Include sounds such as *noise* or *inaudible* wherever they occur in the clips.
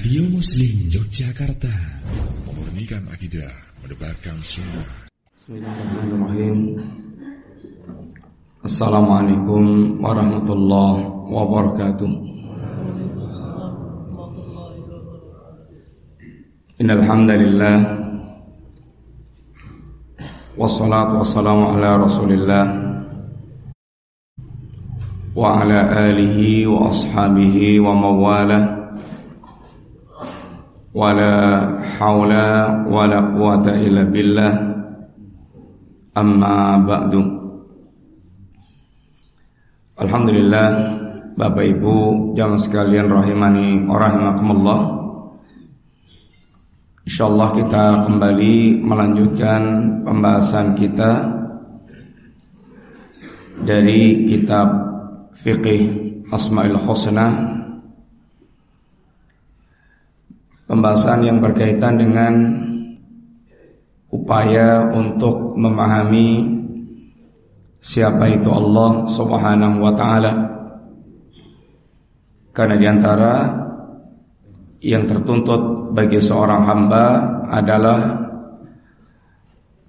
Radio Muslim Yogyakarta. Memurnikan akidah Mendebarkan sunnah. Bismillahirrahmanirrahim. Assalamualaikum warahmatullahi wabarakatuh. Innalhamdulillah. Wassalatu wassalamu ala rasulillah. Wa ala alihi wa ashabihi wa mawalah ولا حول ولا قوة إلا بالله أما بعد Alhamdulillah Bapak Ibu jamaah sekalian rahimani wa rahimakumullah Insyaallah kita kembali melanjutkan pembahasan kita dari kitab Fiqih Asmaul Husna Pembahasan yang berkaitan dengan upaya untuk memahami siapa itu Allah Subhanahu wa taala. Karena di antara yang tertuntut bagi seorang hamba adalah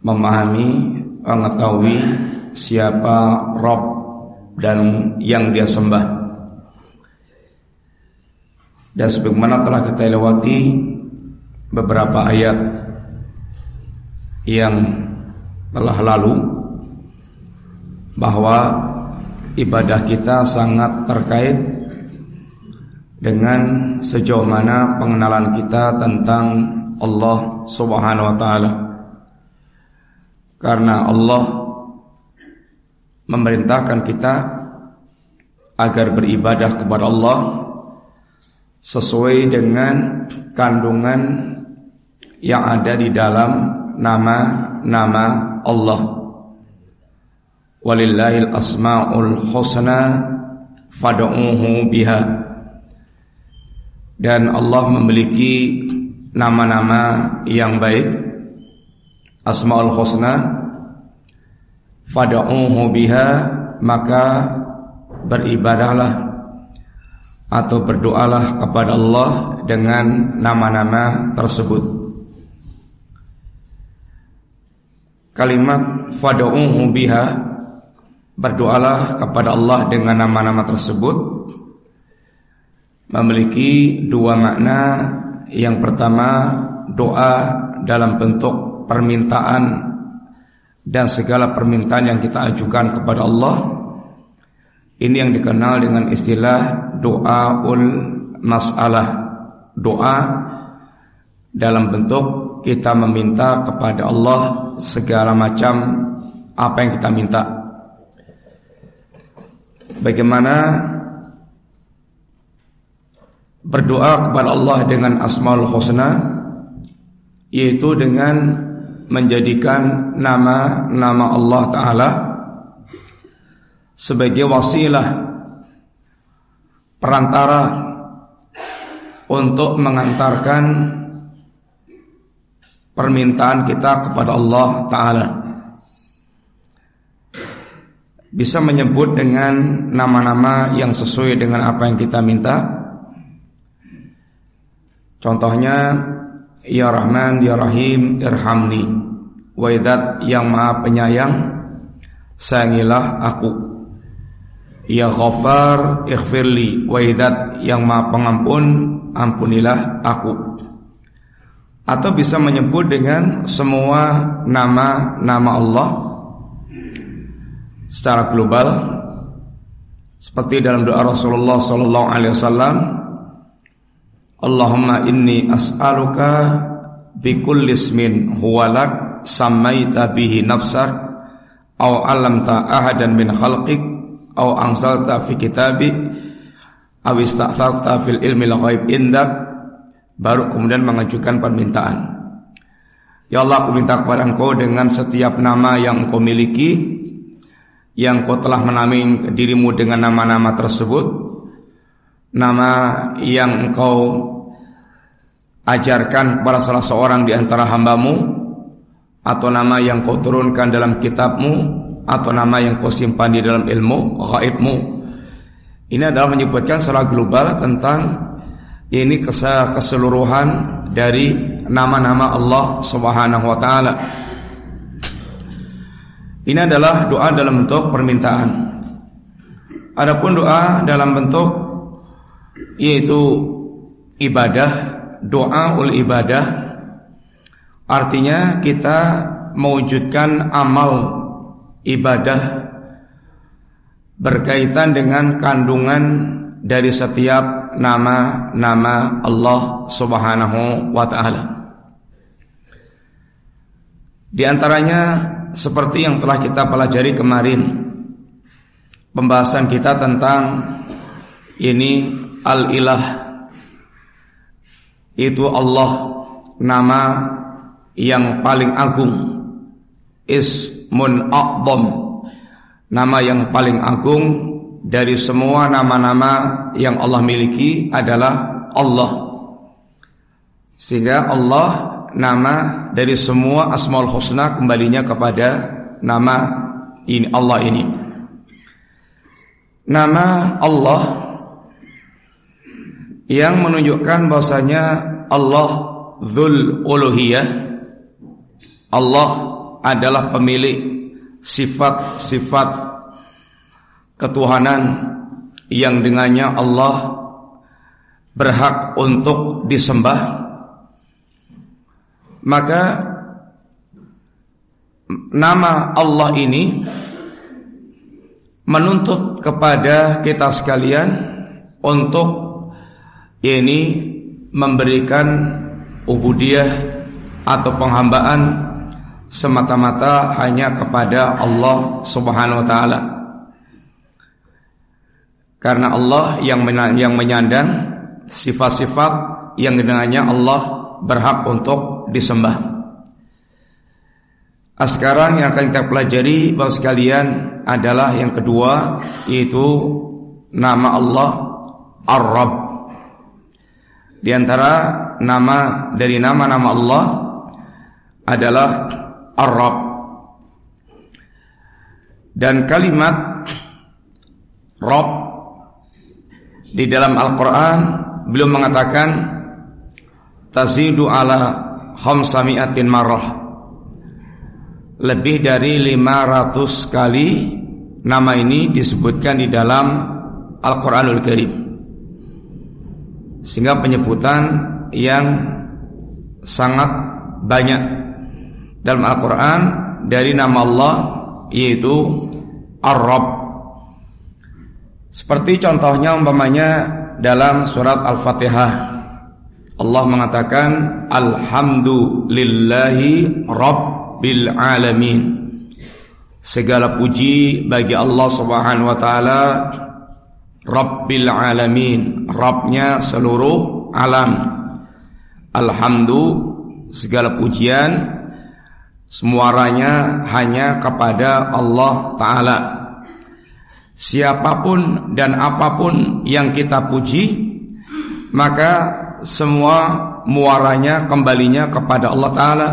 memahami, mengetahui siapa Rob dan yang dia sembah. Dan sebagaimana telah kita lewati beberapa ayat yang telah lalu bahwa ibadah kita sangat terkait dengan sejauh mana pengenalan kita tentang Allah Subhanahu wa taala. Karena Allah memerintahkan kita agar beribadah kepada Allah sesuai dengan kandungan yang ada di dalam nama-nama Allah. Walillahil asmaul husna fad'uhu biha. Dan Allah memiliki nama-nama yang baik. Asmaul husna fad'uhu biha maka beribadahlah atau berdoalah kepada Allah dengan nama-nama tersebut. Kalimat fad'uhu biha berdoalah kepada Allah dengan nama-nama tersebut memiliki dua makna. Yang pertama, doa dalam bentuk permintaan dan segala permintaan yang kita ajukan kepada Allah ini yang dikenal dengan istilah doaul masalah. Doa dalam bentuk kita meminta kepada Allah segala macam apa yang kita minta. Bagaimana berdoa kepada Allah dengan asmaul husna yaitu dengan menjadikan nama-nama Allah taala sebagai wasilah perantara untuk mengantarkan permintaan kita kepada Allah taala. Bisa menyebut dengan nama-nama yang sesuai dengan apa yang kita minta. Contohnya Ya Rahman, Ya Rahim, Irhamni. Waidat yang Maha Penyayang, sayangilah aku. Ya Ghaffar ighfirli wa yang Maha Pengampun ampunilah aku. Atau bisa menyebut dengan semua nama-nama Allah secara global seperti dalam doa Rasulullah sallallahu alaihi wasallam Allahumma inni as'aluka bi ismin huwa lak sammaita bihi nafsak aw 'allamta ahadan min khalqik au angsalta fi kitabi aw ista'tharta fil ilmi al-ghaib indak baru kemudian mengajukan permintaan. Ya Allah aku minta kepada engkau dengan setiap nama yang engkau miliki Yang kau telah menamai dirimu dengan nama-nama tersebut Nama yang engkau ajarkan kepada salah seorang di antara hambamu Atau nama yang kau turunkan dalam kitabmu atau nama yang kau simpan di dalam ilmu gaibmu. Ini adalah menyebutkan secara global tentang ini keseluruhan dari nama-nama Allah Subhanahu wa taala. Ini adalah doa dalam bentuk permintaan. Adapun doa dalam bentuk yaitu ibadah, doa ul ibadah artinya kita mewujudkan amal ibadah berkaitan dengan kandungan dari setiap nama-nama Allah Subhanahu wa taala. Di antaranya seperti yang telah kita pelajari kemarin pembahasan kita tentang ini al-ilah itu Allah nama yang paling agung ismun a'dham nama yang paling agung dari semua nama-nama yang Allah miliki adalah Allah sehingga Allah nama dari semua asmaul husna kembalinya kepada nama ini Allah ini. Nama Allah yang menunjukkan bahwasanya Allah Dzul Uluhiyah Allah adalah pemilik sifat-sifat ketuhanan yang dengannya Allah berhak untuk disembah. Maka nama Allah ini menuntut kepada kita sekalian untuk ini memberikan ubudiyah atau penghambaan semata-mata hanya kepada Allah Subhanahu wa taala. Karena Allah yang yang menyandang sifat-sifat yang dengannya Allah berhak untuk disembah. Nah, sekarang yang akan kita pelajari bahwa sekalian adalah yang kedua yaitu nama Allah Ar-Rabb. Di antara nama dari nama-nama Allah adalah Ar-Rabb. Dan kalimat Rabb di dalam Al-Qur'an belum mengatakan tazidu ala khamsamiatin marrah. Lebih dari 500 kali nama ini disebutkan di dalam Al-Qur'anul Karim. Sehingga penyebutan yang sangat banyak dalam Al-Qur'an dari nama Allah yaitu Ar-Rabb. Seperti contohnya umpamanya dalam surat Al-Fatihah. Allah mengatakan Alhamdulillahi Rabbil Alamin. Segala puji bagi Allah Subhanahu wa taala Rabbil Alamin Rabbnya seluruh alam. Alhamdulillah segala pujian semuanya hanya kepada Allah taala. Siapa pun dan apa pun yang kita puji maka semua muaranya kembalinya kepada Allah Ta'ala.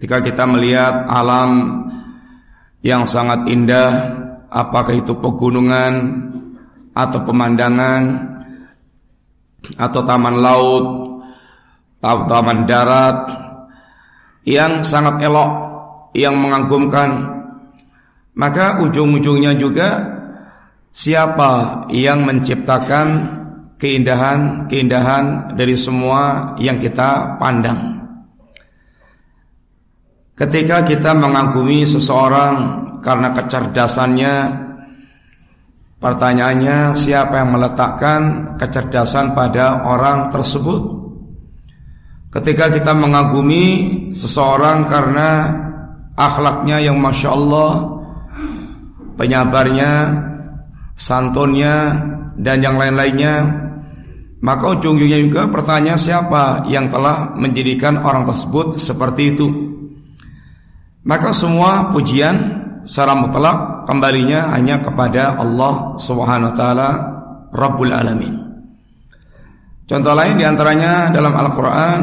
Ketika kita melihat alam yang sangat indah Apakah itu pegunungan Atau pemandangan Atau taman laut Atau taman darat Yang sangat elok Yang mengagumkan Maka ujung-ujungnya juga Siapa yang menciptakan keindahan-keindahan dari semua yang kita pandang. Ketika kita mengagumi seseorang karena kecerdasannya, pertanyaannya siapa yang meletakkan kecerdasan pada orang tersebut? Ketika kita mengagumi seseorang karena akhlaknya yang masya Allah, penyabarnya, santunnya, dan yang lain-lainnya, maka ujung-ujungnya juga pertanyaan siapa yang telah menjadikan orang tersebut seperti itu. Maka semua pujian secara mutlak kembalinya hanya kepada Allah Subhanahu wa taala Rabbul Alamin. Contoh lain di antaranya dalam Al-Qur'an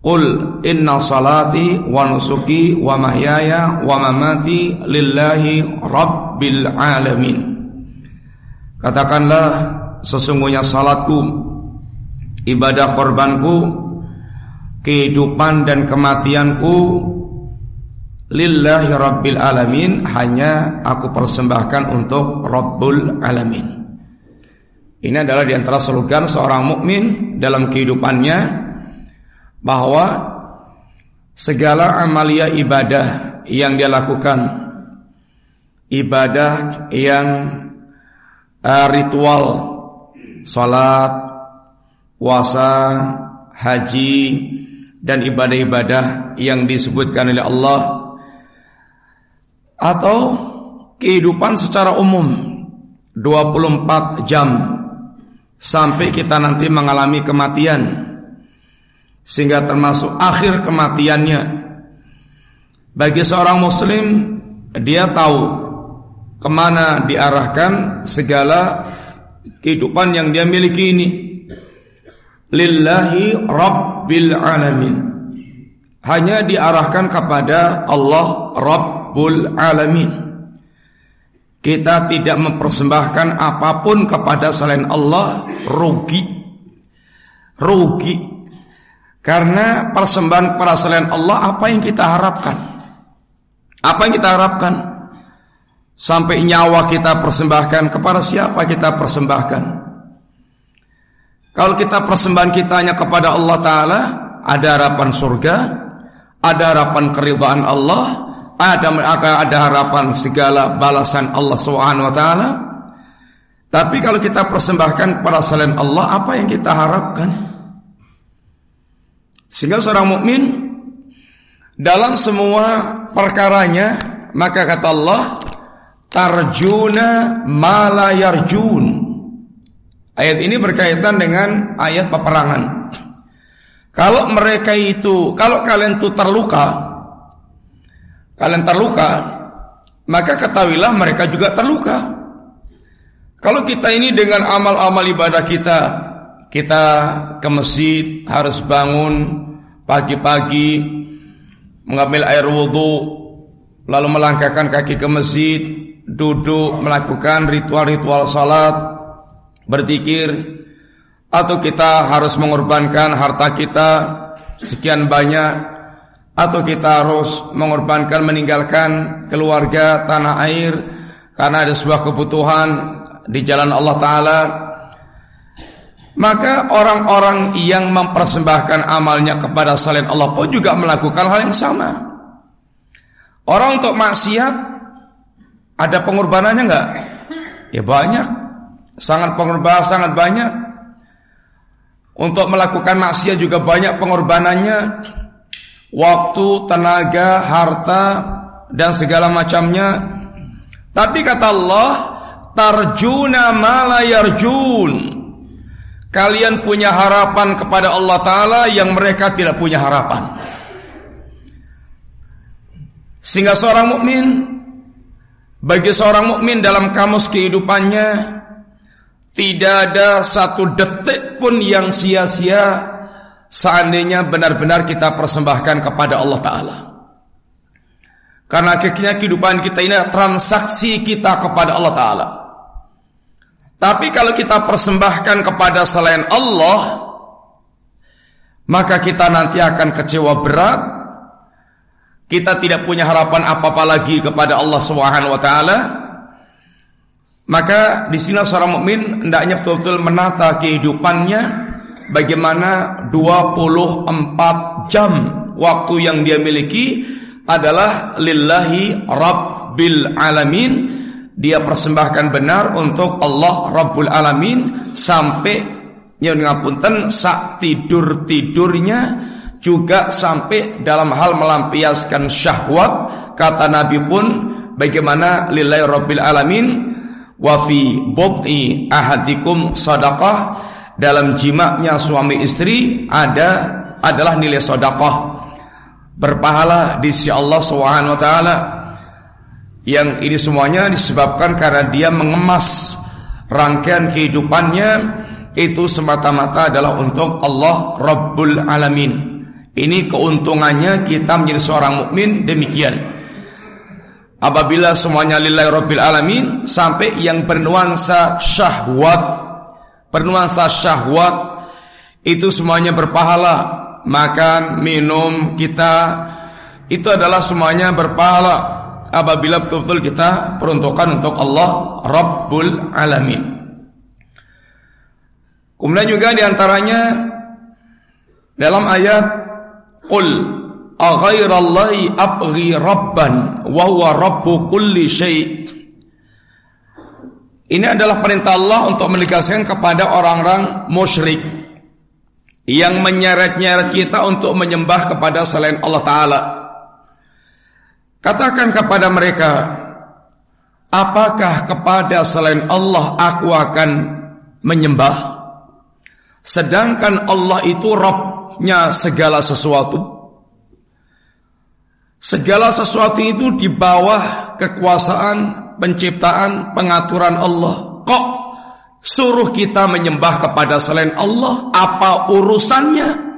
Qul inna salati wa nusuki wa mahyaya wa mamati lillahi rabbil alamin Katakanlah sesungguhnya salatku, ibadah korbanku, kehidupan dan kematianku lillahi rabbil alamin hanya aku persembahkan untuk rabbul alamin. Ini adalah di antara slogan seorang mukmin dalam kehidupannya bahwa segala amalia ibadah yang dia lakukan ibadah yang uh, ritual salat, puasa, haji dan ibadah-ibadah yang disebutkan oleh Allah atau kehidupan secara umum 24 jam sampai kita nanti mengalami kematian. Sehingga termasuk akhir kematiannya. Bagi seorang muslim dia tahu ke mana diarahkan segala kehidupan yang dia miliki ini. Lillahi rabbil alamin. Hanya diarahkan kepada Allah rabbul alamin kita tidak mempersembahkan apa pun kepada selain Allah rugi. Rugi. Karena persembahan kepada selain Allah apa yang kita harapkan? Apa yang kita harapkan? Sampai nyawa kita persembahkan kepada siapa kita persembahkan? Kalau kita persembahan kita hanya kepada Allah Ta'ala Ada harapan surga Ada harapan keridhaan Allah ada akan ada harapan segala balasan Allah Subhanahu wa taala. Tapi kalau kita persembahkan kepada selain Allah, apa yang kita harapkan? Sehingga seorang mukmin dalam semua perkaranya, maka kata Allah, tarjuna malayarjun. Ayat ini berkaitan dengan ayat peperangan. Kalau mereka itu, kalau kalian itu terluka, kalian terluka, maka ketahuilah mereka juga terluka. Kalau kita ini dengan amal-amal ibadah kita, kita ke masjid harus bangun pagi-pagi mengambil air wudhu, lalu melangkahkan kaki ke masjid, duduk melakukan ritual-ritual salat, berzikir, atau kita harus mengorbankan harta kita sekian banyak atau kita harus mengorbankan meninggalkan keluarga tanah air karena ada sebuah kebutuhan di jalan Allah taala. Maka orang-orang yang mempersembahkan amalnya kepada selain Allah pun juga melakukan hal yang sama. Orang untuk maksiat ada pengorbanannya enggak ya banyak. Sangat pengorbanan sangat banyak. Untuk melakukan maksiat juga banyak pengorbanannya waktu, tenaga, harta dan segala macamnya. Tapi kata Allah, tarjuna malayarjun. Kalian punya harapan kepada Allah Ta'ala yang mereka tidak punya harapan. Sehingga seorang mukmin bagi seorang mukmin dalam kamus kehidupannya tidak ada satu detik pun yang sia-sia seandainya benar-benar kita persembahkan kepada Allah Ta'ala. Karena akhirnya kehidupan kita ini transaksi kita kepada Allah Ta'ala. Tapi kalau kita persembahkan kepada selain Allah, maka kita nanti akan kecewa berat. Kita tidak punya harapan apa-apa lagi kepada Allah Subhanahu wa taala. Maka di sini seorang mukmin hendaknya betul-betul menata kehidupannya bagaimana 24 jam waktu yang dia miliki adalah lillahi rabbil alamin. Dia persembahkan benar untuk Allah Rabbul Alamin sampai yang ngapunten sak tidur tidurnya juga sampai dalam hal melampiaskan syahwat. Kata Nabi pun bagaimana lillahi rabbil alamin? Wa fi bub'i ahadikum sadaqah dalam jimaknya suami istri ada adalah nilai sodakoh berpahala di sisi Allah Subhanahu wa taala yang ini semuanya disebabkan karena dia mengemas rangkaian kehidupannya itu semata-mata adalah untuk Allah Rabbul Alamin. Ini keuntungannya kita menjadi seorang mukmin demikian. Apabila semuanya lillahi Rabbil Alamin sampai yang bernuansa syahwat bernuansa syahwat itu semuanya berpahala. Makan, minum kita itu adalah semuanya berpahala apabila betul-betul kita peruntukkan untuk Allah Rabbul Alamin. Kemudian juga di antaranya dalam ayat Qul aghairallahi abghi rabban wa huwa rabbu kulli syai' Ini adalah perintah Allah untuk menegaskan kepada orang-orang musyrik yang menyeret-nyeret kita untuk menyembah kepada selain Allah Ta'ala. Katakan kepada mereka, apakah kepada selain Allah aku akan menyembah? Sedangkan Allah itu Robnya segala sesuatu. Segala sesuatu itu di bawah kekuasaan penciptaan, pengaturan Allah. Kok suruh kita menyembah kepada selain Allah? Apa urusannya?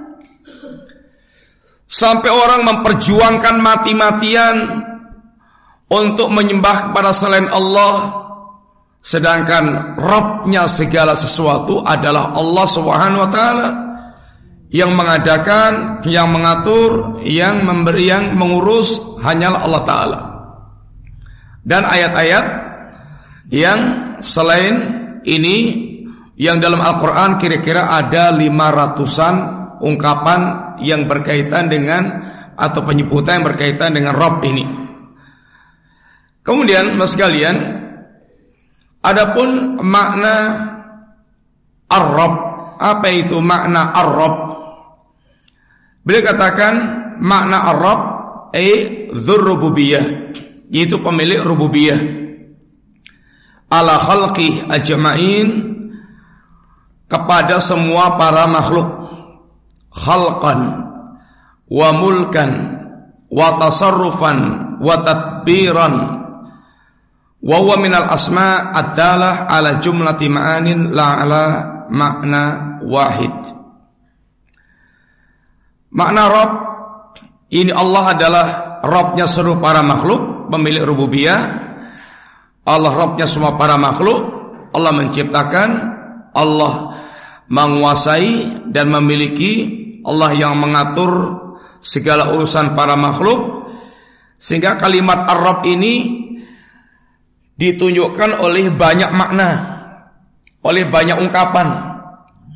Sampai orang memperjuangkan mati-matian untuk menyembah kepada selain Allah. Sedangkan Robnya segala sesuatu adalah Allah Subhanahu wa taala yang mengadakan, yang mengatur, yang memberi, yang mengurus hanyalah Allah taala dan ayat-ayat yang selain ini yang dalam Al-Quran kira-kira ada lima ratusan ungkapan yang berkaitan dengan atau penyebutan yang berkaitan dengan Rob ini. Kemudian mas kalian, adapun makna Ar-Rob, apa itu makna Ar-Rob? Beliau katakan makna Ar-Rob, eh, dzurrububiyah yaitu pemilik rububiyah. Ala khalqi ajma'in. Kepada semua para makhluk. Khalqan. Wa mulkan. Wa tasarrufan. Wa tadbiran wa huwa minal asma' adalah ala jumlati ma'anin la ala makna wahid. Makna Rabb. Ini Allah adalah Rabbnya seluruh para makhluk pemilik rububiyah Allah Rabbnya semua para makhluk Allah menciptakan Allah menguasai dan memiliki Allah yang mengatur segala urusan para makhluk sehingga kalimat Ar-Rabb ini ditunjukkan oleh banyak makna oleh banyak ungkapan.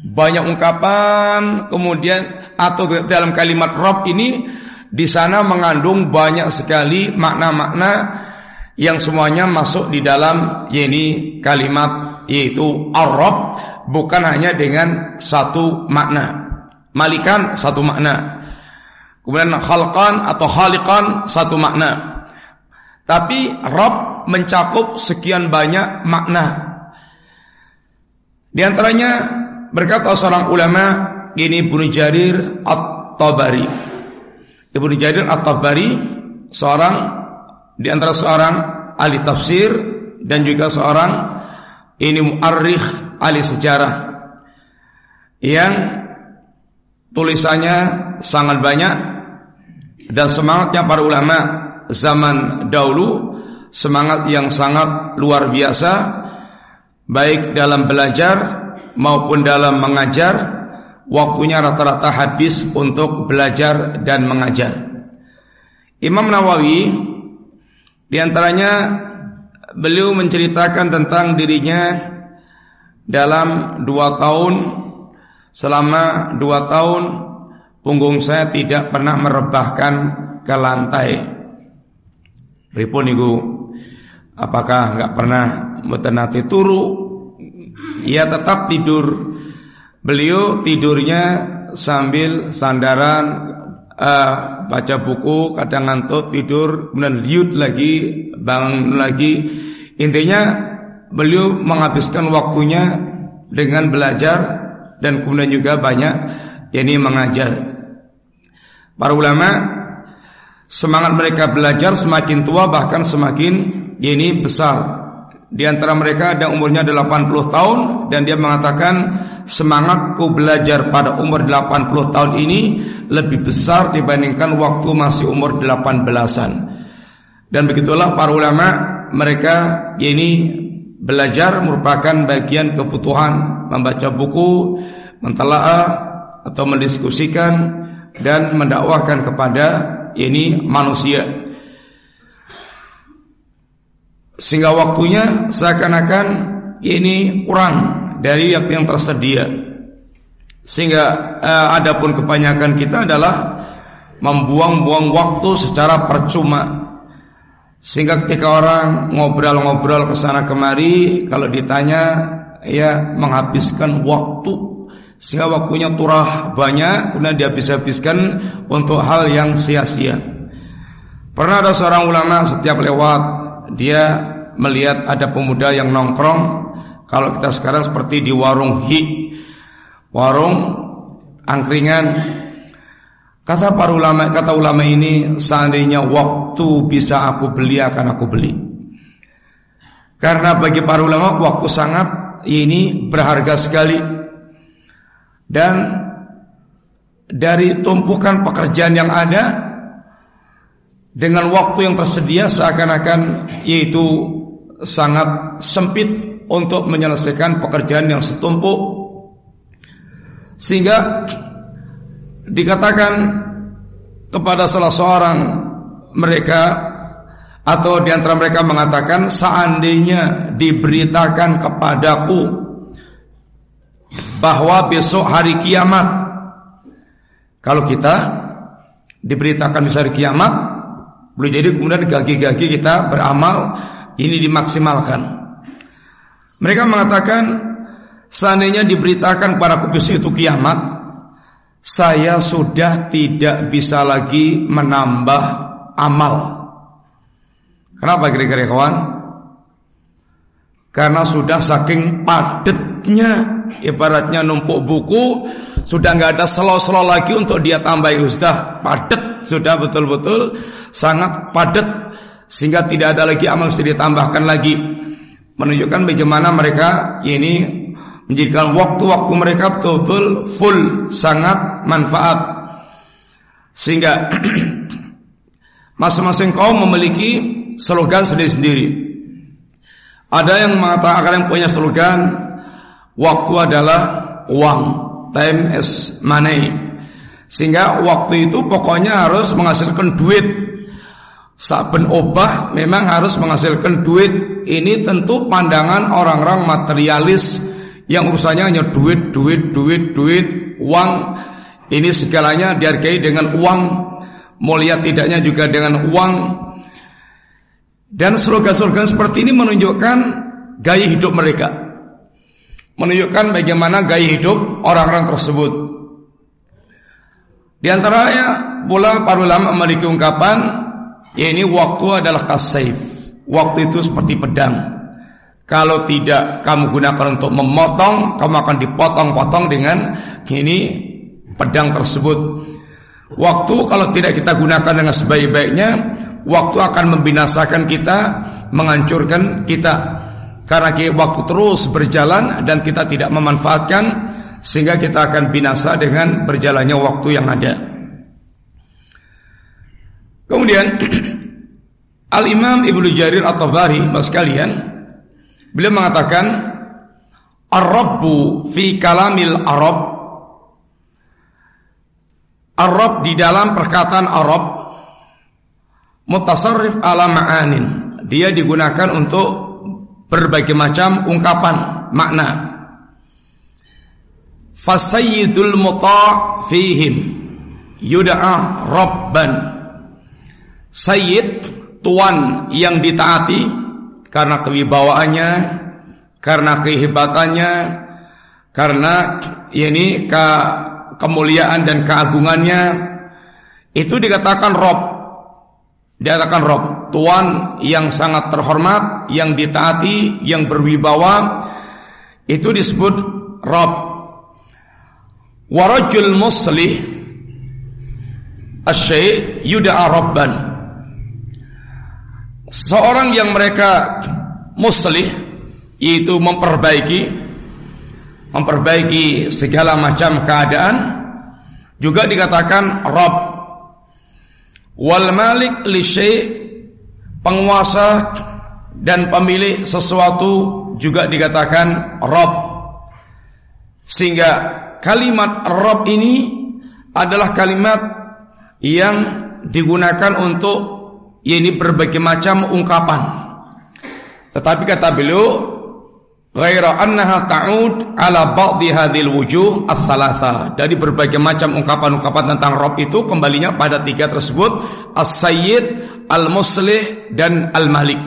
Banyak ungkapan kemudian atau dalam kalimat Rabb ini di sana mengandung banyak sekali makna-makna yang semuanya masuk di dalam yaitu kalimat yaitu Arab bukan hanya dengan satu makna. Malikan satu makna. Kemudian khalqan atau khaliqan satu makna. Tapi Rob mencakup sekian banyak makna. Di antaranya berkata seorang ulama ini Ibnu Jarir At-Tabari Ibnu Jarir At-Tabari seorang di antara seorang ahli tafsir dan juga seorang ini muarrikh ahli sejarah yang tulisannya sangat banyak dan semangatnya para ulama zaman dahulu semangat yang sangat luar biasa baik dalam belajar maupun dalam mengajar waktunya rata-rata habis untuk belajar dan mengajar. Imam Nawawi di antaranya beliau menceritakan tentang dirinya dalam dua tahun selama dua tahun punggung saya tidak pernah merebahkan ke lantai. Pripun niku apakah nggak pernah metenati turu? Ia tetap tidur Beliau tidurnya sambil sandaran uh, baca buku, kadang ngantuk tidur, kemudian liut lagi, bangun lagi. Intinya beliau menghabiskan waktunya dengan belajar dan kemudian juga banyak ini mengajar. Para ulama semangat mereka belajar semakin tua bahkan semakin ini besar. Di antara mereka ada umurnya 80 tahun dan dia mengatakan semangatku belajar pada umur 80 tahun ini lebih besar dibandingkan waktu masih umur 18-an. Dan begitulah para ulama mereka ini belajar merupakan bagian kebutuhan membaca buku, mentelaah atau mendiskusikan dan mendakwahkan kepada ini manusia sehingga waktunya seakan-akan ini kurang dari yang tersedia. Sehingga eh, adapun kebanyakan kita adalah membuang-buang waktu secara percuma. Sehingga ketika orang ngobrol-ngobrol ke sana kemari kalau ditanya ya menghabiskan waktu. Sehingga waktunya turah banyak kemudian dihabis-habiskan untuk hal yang sia-sia. Pernah ada seorang ulama setiap lewat dia melihat ada pemuda yang nongkrong kalau kita sekarang seperti di warung hi warung angkringan kata para ulama kata ulama ini seandainya waktu bisa aku beli akan aku beli. Karena bagi para ulama waktu sangat ini berharga sekali. Dan dari tumpukan pekerjaan yang ada dengan waktu yang tersedia seakan-akan yaitu sangat sempit untuk menyelesaikan pekerjaan yang setumpuk sehingga dikatakan kepada salah seorang mereka atau di antara mereka mengatakan seandainya diberitakan kepadaku bahwa besok hari kiamat kalau kita diberitakan besok hari kiamat boleh jadi kemudian gagi-gagi kita beramal ini dimaksimalkan. Mereka mengatakan seandainya diberitakan para kupis itu kiamat, saya sudah tidak bisa lagi menambah amal. Kenapa kira-kira kawan? Karena sudah saking padatnya ibaratnya numpuk buku sudah nggak ada selo-selo lagi untuk dia tambah sudah padat sudah betul-betul sangat padat sehingga tidak ada lagi amal yang ditambahkan lagi menunjukkan bagaimana mereka ini menjadikan waktu-waktu mereka betul-betul full sangat manfaat. Sehingga *clears throat* masing-masing kaum memiliki slogan sendiri-sendiri. Ada yang mengatakan yang punya slogan waktu adalah uang time is money. Sehingga waktu itu pokoknya harus menghasilkan duit Saben obah memang harus menghasilkan duit. Ini tentu pandangan orang-orang materialis yang urusannya hanya duit, duit, duit, duit, uang. Ini segalanya dihargai dengan uang. Mulia tidaknya juga dengan uang. Dan slogan-slogan seperti ini menunjukkan gaya hidup mereka. Menunjukkan bagaimana gaya hidup orang-orang tersebut. Di antaranya pula para ulama memiliki ungkapan Ya ini waktu adalah kasaif. Waktu itu seperti pedang. Kalau tidak kamu gunakan untuk memotong, kamu akan dipotong-potong dengan ini pedang tersebut. Waktu kalau tidak kita gunakan dengan sebaik-baiknya, waktu akan membinasakan kita, menghancurkan kita. Karena waktu terus berjalan dan kita tidak memanfaatkan sehingga kita akan binasa dengan berjalannya waktu yang ada. Kemudian *clears throat* Al-Imam Ibnu Jarir At-Tabari Mas kalian beliau mengatakan Ar-Rabbu fi kalamil Arab. Arab di dalam perkataan Arab mutasarrif ala ma'anin. Dia digunakan untuk berbagai macam ungkapan makna. Fasayyidul muta' fihim yud'a rabban Sayyid tuan yang ditaati karena kewibawaannya, karena kehebatannya, karena ini ke kemuliaan dan keagungannya itu dikatakan Rob. Dikatakan Rob, tuan yang sangat terhormat, yang ditaati, yang berwibawa itu disebut Rob. Warajul muslih asyai yuda'a rabban seorang yang mereka muslih yaitu memperbaiki memperbaiki segala macam keadaan juga dikatakan Rob. Wal malik li penguasa dan pemilik sesuatu juga dikatakan Rob. Sehingga kalimat Rob ini adalah kalimat yang digunakan untuk ya ini berbagai macam ungkapan. Tetapi kata beliau ghaira annaha ta'ud ala ba'dhi hadhil wujuh ats-tsalatsa. Dari berbagai macam ungkapan-ungkapan tentang Rob itu kembalinya pada tiga tersebut As-Sayyid, Al-Muslih dan Al-Malik.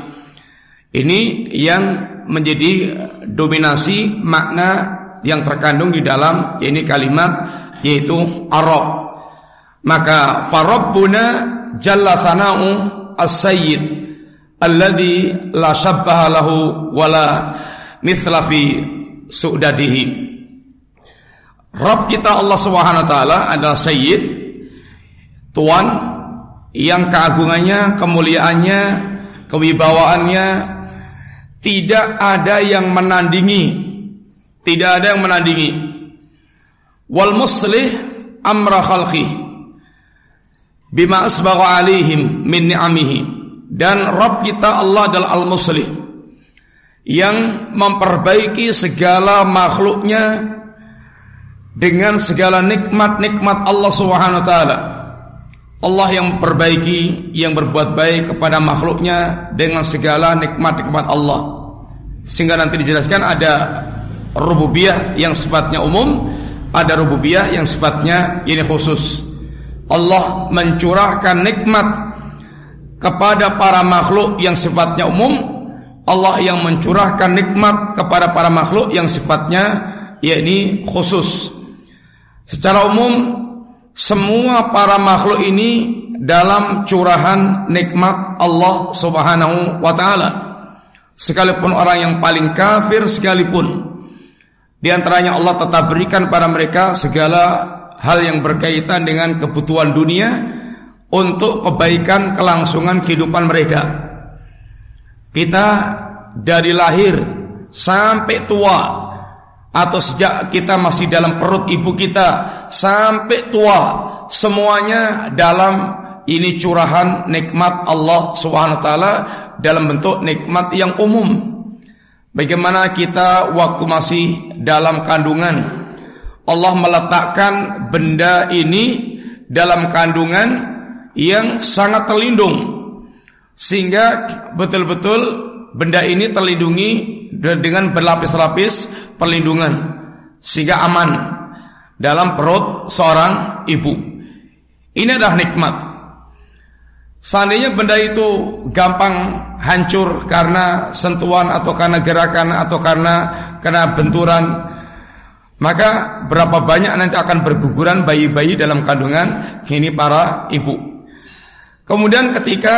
Ini yang menjadi dominasi makna yang terkandung di dalam ini kalimat yaitu Arab. Maka farabbuna jalla sana'u as-sayyid alladhi la syabbaha lahu wala mithla fi su'dadihi. Rabb kita Allah Subhanahu wa taala adalah sayyid tuan yang keagungannya, kemuliaannya, kewibawaannya tidak ada yang menandingi. Tidak ada yang menandingi. Wal muslih amra khalqi bima asbagha alaihim min ni'amihi. Dan Rabb kita Allah adalah al-muslih yang memperbaiki segala makhluknya dengan segala nikmat-nikmat Allah Subhanahu wa taala. Allah yang memperbaiki, yang berbuat baik kepada makhluknya dengan segala nikmat-nikmat Allah. Sehingga nanti dijelaskan ada rububiyah yang sifatnya umum, ada rububiyah yang sifatnya ini khusus. Allah mencurahkan nikmat kepada para makhluk yang sifatnya umum, Allah yang mencurahkan nikmat kepada para makhluk yang sifatnya yakni khusus. Secara umum semua para makhluk ini dalam curahan nikmat Allah Subhanahu wa taala. Sekalipun orang yang paling kafir sekalipun di antaranya Allah tetap berikan pada mereka segala hal yang berkaitan dengan kebutuhan dunia untuk kebaikan kelangsungan kehidupan mereka. Kita dari lahir sampai tua atau sejak kita masih dalam perut ibu kita sampai tua semuanya dalam ini curahan nikmat Allah Subhanahu wa taala dalam bentuk nikmat yang umum. Bagaimana kita waktu masih dalam kandungan Allah meletakkan benda ini dalam kandungan yang sangat terlindung sehingga betul-betul benda ini terlindungi dengan berlapis-lapis perlindungan sehingga aman dalam perut seorang ibu. Ini adalah nikmat. Seandainya benda itu gampang hancur karena sentuhan atau karena gerakan atau karena kena benturan, maka berapa banyak nanti akan berguguran bayi-bayi dalam kandungan ini para ibu. Kemudian ketika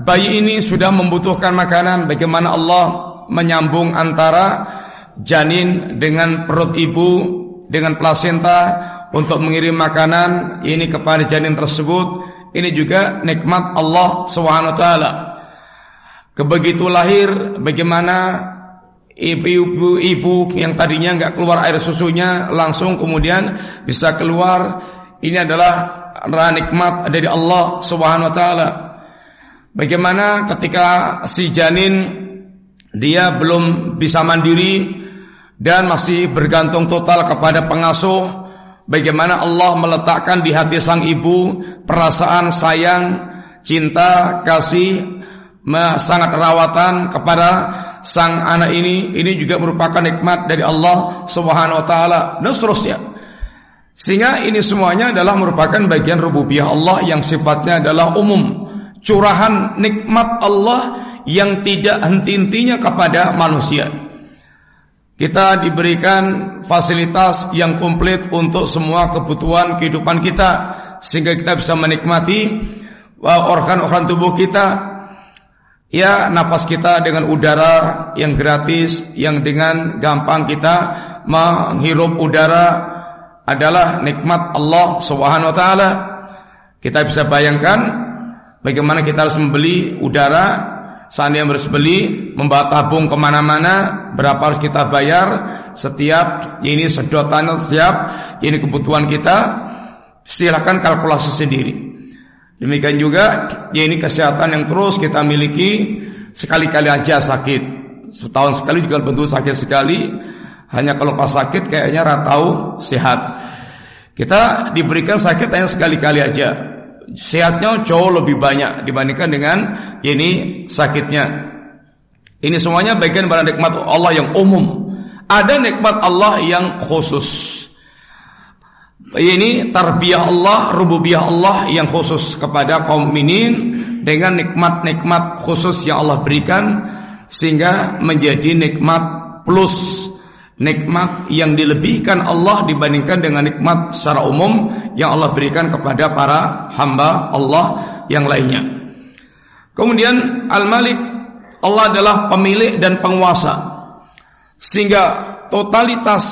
bayi ini sudah membutuhkan makanan, bagaimana Allah menyambung antara janin dengan perut ibu dengan plasenta untuk mengirim makanan ini kepada janin tersebut ini juga nikmat Allah Subhanahu wa taala. Kebegitu lahir bagaimana ibu-ibu ibu yang tadinya nggak keluar air susunya langsung kemudian bisa keluar ini adalah nikmat dari Allah Subhanahu wa taala. Bagaimana ketika si janin dia belum bisa mandiri dan masih bergantung total kepada pengasuh bagaimana Allah meletakkan di hati sang ibu perasaan sayang, cinta, kasih sangat rawatan kepada sang anak ini ini juga merupakan nikmat dari Allah Subhanahu wa taala dan seterusnya. Sehingga ini semuanya adalah merupakan bagian rububiyah Allah yang sifatnya adalah umum, curahan nikmat Allah yang tidak henti-hentinya kepada manusia. Kita diberikan fasilitas yang komplit untuk semua kebutuhan kehidupan kita sehingga kita bisa menikmati uh, organ-organ tubuh kita. Ya, nafas kita dengan udara yang gratis yang dengan gampang kita menghirup udara adalah nikmat Allah Subhanahu wa taala. Kita bisa bayangkan bagaimana kita harus membeli udara Seandainya harus beli, membawa tabung ke mana-mana, berapa harus kita bayar setiap ini sedotan setiap ini kebutuhan kita, silahkan kalkulasi sendiri. Demikian juga, ya ini kesehatan yang terus kita miliki sekali-kali aja sakit, setahun sekali juga bentuk sakit sekali, Hanya kalau pas sakit kayaknya ratau sehat. Kita diberikan sakit hanya sekali-kali aja. Sehatnya jauh lebih banyak dibandingkan dengan ini sakitnya. Ini semuanya bagian dari nikmat Allah yang umum. Ada nikmat Allah yang khusus. Ini tarbiyah Allah, rububiyah Allah yang khusus kepada kaum minin dengan nikmat-nikmat khusus yang Allah berikan sehingga menjadi nikmat plus nikmat yang dilebihkan Allah dibandingkan dengan nikmat secara umum yang Allah berikan kepada para hamba Allah yang lainnya. Kemudian Al-Malik Allah adalah pemilik dan penguasa sehingga totalitas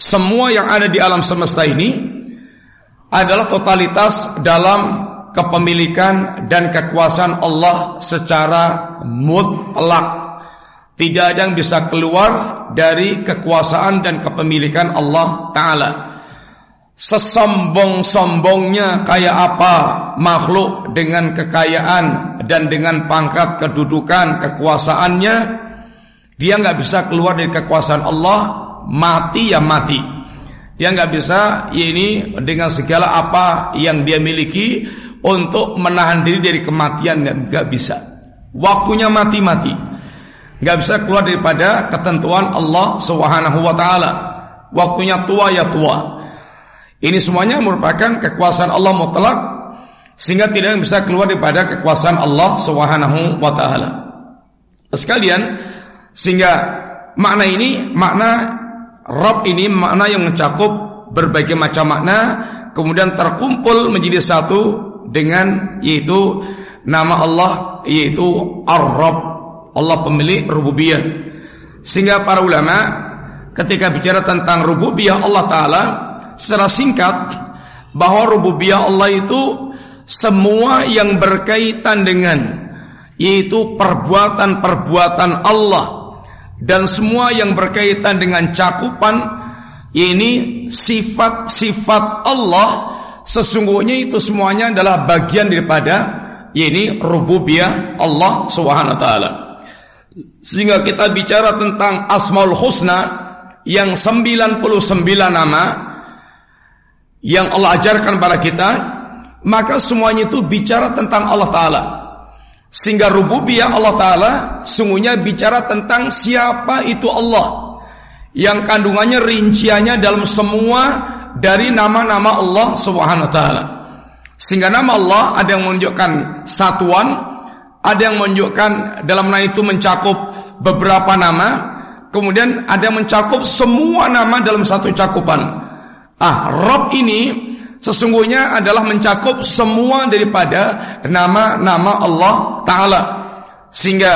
semua yang ada di alam semesta ini adalah totalitas dalam kepemilikan dan kekuasaan Allah secara mutlak. Tidak ada yang bisa keluar dari kekuasaan dan kepemilikan Allah Ta'ala. Sesombong-sombongnya kayak apa makhluk dengan kekayaan dan dengan pangkat kedudukan kekuasaannya, dia nggak bisa keluar dari kekuasaan Allah mati ya mati. Dia nggak bisa ini dengan segala apa yang dia miliki untuk menahan diri dari kematian nggak bisa. Waktunya mati-mati. nggak bisa keluar daripada ketentuan Allah Subhanahu wa taala. Waktunya tua ya tua. Ini semuanya merupakan kekuasaan Allah mutlak sehingga tidak bisa keluar daripada kekuasaan Allah Subhanahu wa taala. Sekalian sehingga makna ini makna Rob ini makna yang mencakup berbagai macam makna kemudian terkumpul menjadi satu dengan yaitu nama Allah yaitu Ar-Rabb Allah pemilik rububiyah. Sehingga para ulama ketika bicara tentang rububiyah Allah taala secara singkat bahwa rububiyah Allah itu semua yang berkaitan dengan yaitu perbuatan-perbuatan Allah dan semua yang berkaitan dengan cakupan ini sifat-sifat Allah sesungguhnya itu semuanya adalah bagian daripada ini rububiyah Allah Subhanahu wa taala. Sehingga kita bicara tentang Asmaul Husna yang 99 nama yang Allah ajarkan pada kita, maka semuanya itu bicara tentang Allah taala. Sehingga rububiyah Allah Ta'ala sungguhnya bicara tentang siapa itu Allah. Yang kandungannya rinciannya dalam semua dari nama-nama Allah Subhanahu Wa Ta'ala. Sehingga nama Allah ada yang menunjukkan satuan Ada yang menunjukkan dalam nama itu mencakup beberapa nama Kemudian ada yang mencakup semua nama dalam satu cakupan. Ah, Rob ini sesungguhnya adalah mencakup semua daripada nama-nama Allah Ta'ala. Sehingga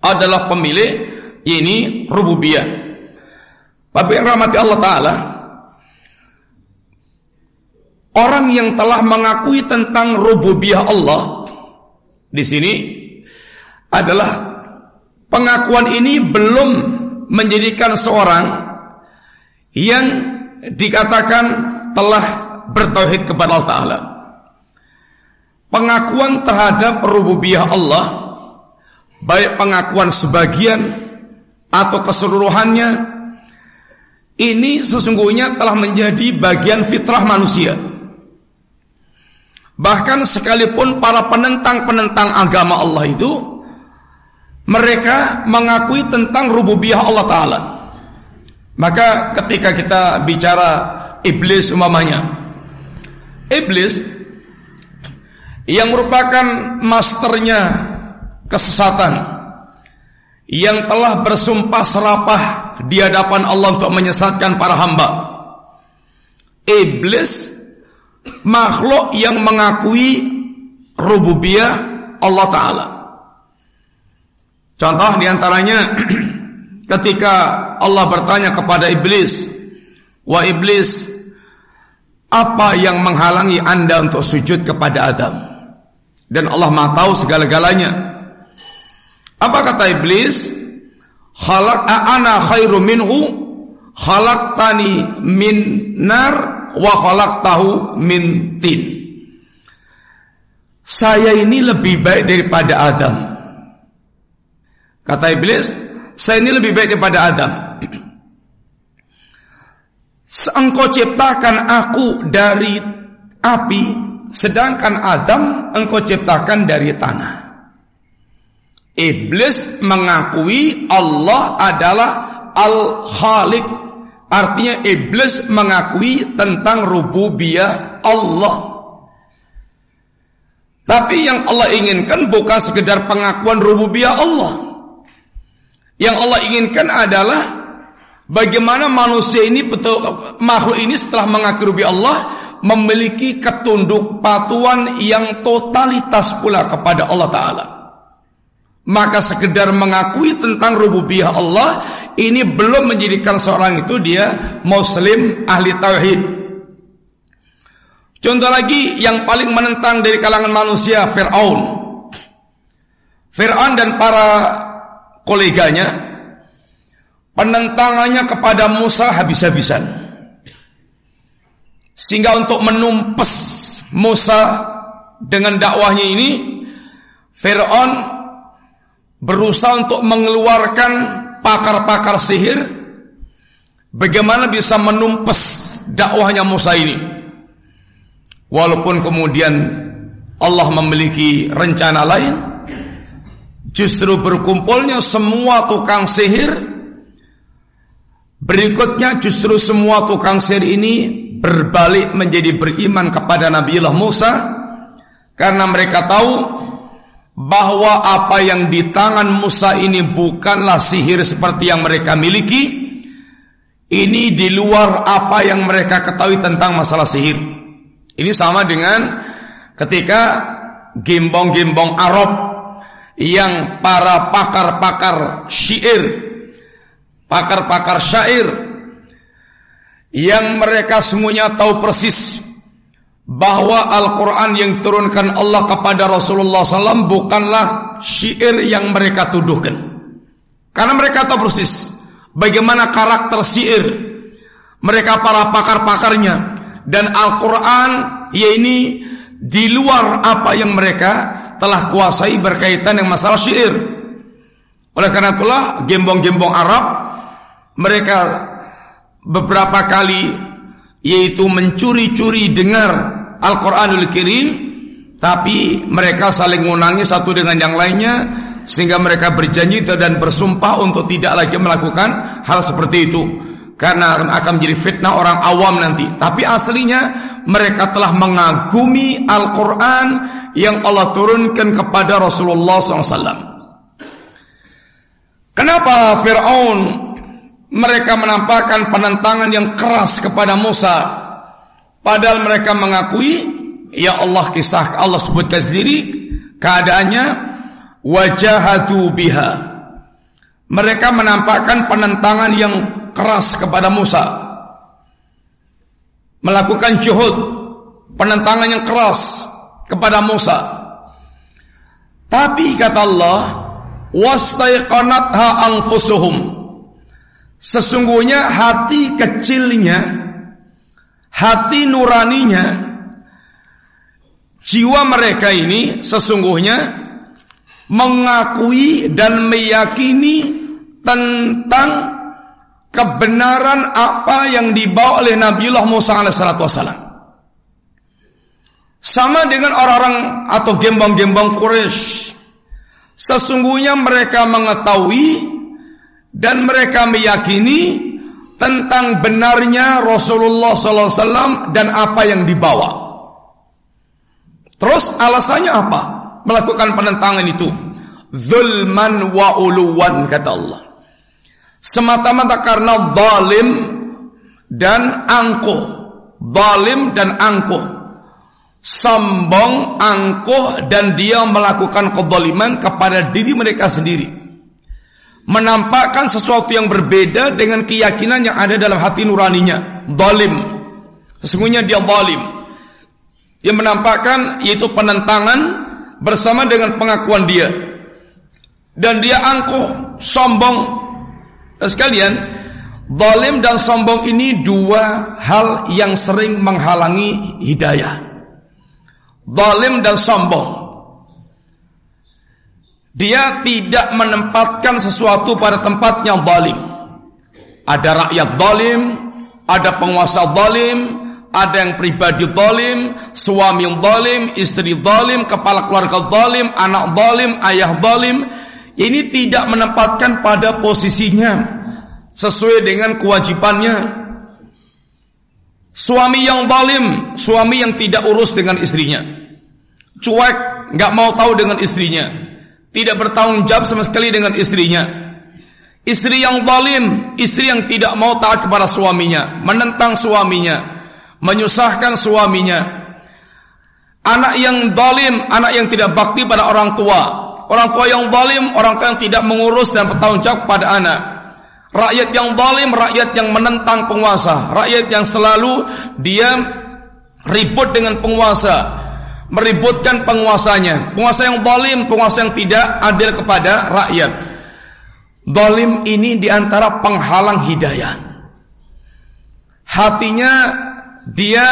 adalah pemilik ini rububiyah. Bapak yang rahmati Allah Ta'ala Orang yang telah mengakui tentang rububiyah Allah di sini adalah pengakuan ini belum menjadikan seorang yang dikatakan telah bertauhid kepada Allah Ta'ala. Pengakuan terhadap rububiyah Allah Baik pengakuan sebagian Atau keseluruhannya Ini sesungguhnya telah menjadi bagian fitrah manusia. Bahkan sekalipun para penentang-penentang agama Allah itu Mereka mengakui tentang rububiyah Allah Ta'ala. Maka ketika kita bicara iblis umamanya Iblis yang merupakan masternya kesesatan yang telah bersumpah serapah di hadapan Allah untuk menyesatkan para hamba. Iblis makhluk yang mengakui rububiyah Allah taala. Contoh di antaranya *clears throat* ketika Allah bertanya kepada iblis, "Wa iblis, apa yang menghalangi anda untuk sujud kepada Adam? Dan Allah maha tahu segala-galanya. Apa kata iblis? Khalaq ana khairu minhu khalaqtani min nar wa khalaqtahu min tin. Saya ini lebih baik daripada Adam. Kata iblis, saya ini lebih baik daripada Adam. Engkau ciptakan aku dari api, sedangkan Adam engkau ciptakan dari tanah. Iblis mengakui Allah adalah Al-Khaliq. Artinya iblis mengakui tentang rububiyah Allah. Tapi yang Allah inginkan bukan sekedar pengakuan rububiyah Allah. Yang Allah inginkan adalah bagaimana manusia ini betul makhluk ini setelah mengakui rububiyah Allah memiliki ketunduk patuan yang totalitas pula kepada Allah taala. Maka sekedar mengakui tentang rububiyah Allah ini belum menjadikan seorang itu dia muslim ahli tauhid. Contoh lagi yang paling menentang dari kalangan manusia Fir'aun. Fir'aun dan para koleganya penentangannya kepada Musa habis-habisan. Sehingga untuk menumpas Musa dengan dakwahnya ini Fir'aun berusaha untuk mengeluarkan pakar-pakar sihir bagaimana bisa menumpas dakwahnya Musa ini. Walaupun kemudian Allah memiliki rencana lain, justru berkumpulnya semua tukang sihir, berikutnya justru semua tukang sihir ini berbalik menjadi beriman kepada Nabiullah Musa karena mereka tahu bahwa apa yang di tangan Musa ini bukanlah sihir seperti yang mereka miliki. Ini di luar apa yang mereka ketahui tentang masalah sihir. Ini sama dengan ketika gembong-gembong Arab yang para pakar-pakar syair, pakar-pakar syair yang mereka semuanya tahu persis bahwa Al-Quran yang turunkan Allah kepada Rasulullah SAW bukanlah syair yang mereka tuduhkan. Karena mereka tahu persis bagaimana karakter syair mereka para pakar-pakarnya dan Al-Quran ya ini di luar apa yang mereka telah kuasai berkaitan dengan masalah syair. Oleh karena itulah gembong-gembong Arab mereka beberapa kali yaitu mencuri-curi dengar Al-Quranul Kirim tapi mereka saling mengunangi satu dengan yang lainnya sehingga mereka berjanji dan bersumpah untuk tidak lagi melakukan hal seperti itu karena akan menjadi fitnah orang awam nanti. Tapi aslinya mereka telah mengagumi Al-Quran yang Allah turunkan kepada Rasulullah SAW kenapa Fir'aun mereka menampakkan penentangan yang keras kepada Musa Padahal mereka mengakui ya Allah kisah Allah sebutkan sendiri keadaannya wajahatu biha. Mereka menampakkan penentangan yang keras kepada Musa. Melakukan juhud, penentangan yang keras kepada Musa. Tapi kata Allah, wastaiqanatha anfusuhum. Sesungguhnya hati kecilnya hati nuraninya jiwa mereka ini sesungguhnya mengakui dan meyakini tentang kebenaran apa yang dibawa oleh Nabiullah Musa alaihissalam. Sama dengan orang-orang atau gembong-gembong Quraisy. Sesungguhnya mereka mengetahui dan mereka meyakini tentang benarnya Rasulullah SAW dan apa yang dibawa. Terus alasannya apa? Melakukan penentangan itu. Zulman wa uluwan kata Allah. Semata-mata karena zalim dan angkuh. Zalim dan angkuh. Sombong, angkuh dan dia melakukan kezaliman kepada diri mereka sendiri menampakkan sesuatu yang berbeda dengan keyakinan yang ada dalam hati nuraninya. Zalim. Sesungguhnya dia zalim. Yang menampakkan yaitu penentangan bersama dengan pengakuan dia. Dan dia angkuh, sombong. Dan sekalian, zalim dan sombong ini dua hal yang sering menghalangi hidayah. Zalim dan sombong dia tidak menempatkan sesuatu pada tempatnya zalim. Ada rakyat zalim, ada penguasa zalim, ada yang pribadi zalim, suami zalim, istri zalim, kepala keluarga zalim, anak zalim, ayah zalim. Ini tidak menempatkan pada posisinya sesuai dengan kewajibannya. Suami yang zalim, suami yang tidak urus dengan istrinya. Cuek, nggak mau tahu dengan istrinya. Tidak bertanggung jawab sama sekali dengan istrinya Istri yang zalim, istri yang tidak mau taat kepada suaminya, menentang suaminya, menyusahkan suaminya. Anak yang zalim, anak yang tidak bakti pada orang tua. Orang tua yang zalim, orang tua yang tidak mengurus dan bertanggung jawab pada anak. Rakyat yang zalim, rakyat yang menentang penguasa, rakyat yang selalu dia ribut dengan penguasa, meributkan penguasanya. Penguasa yang zalim, penguasa yang tidak adil kepada rakyat. Dolim ini di antara penghalang hidayah. Hatinya dia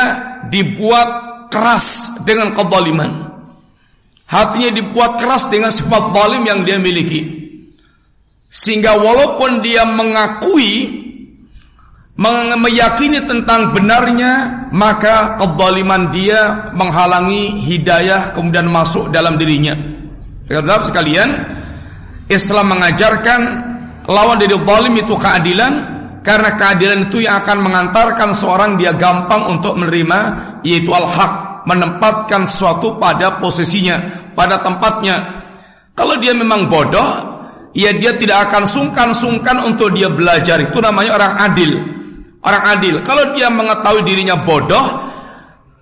dibuat keras dengan kezaliman. Hatinya dibuat keras dengan sifat zalim yang dia miliki. Sehingga walaupun dia mengakui meyakini tentang benarnya, maka kezaliman dia menghalangi hidayah kemudian masuk dalam dirinya. Saudara sekalian, Islam mengajarkan lawan dari zalim itu keadilan karena keadilan itu yang akan mengantarkan seorang dia gampang untuk menerima yaitu al-haq menempatkan sesuatu pada posisinya pada tempatnya. Kalau dia memang bodoh ya dia tidak akan sungkan-sungkan untuk dia belajar. Itu namanya orang adil orang adil kalau dia mengetahui dirinya bodoh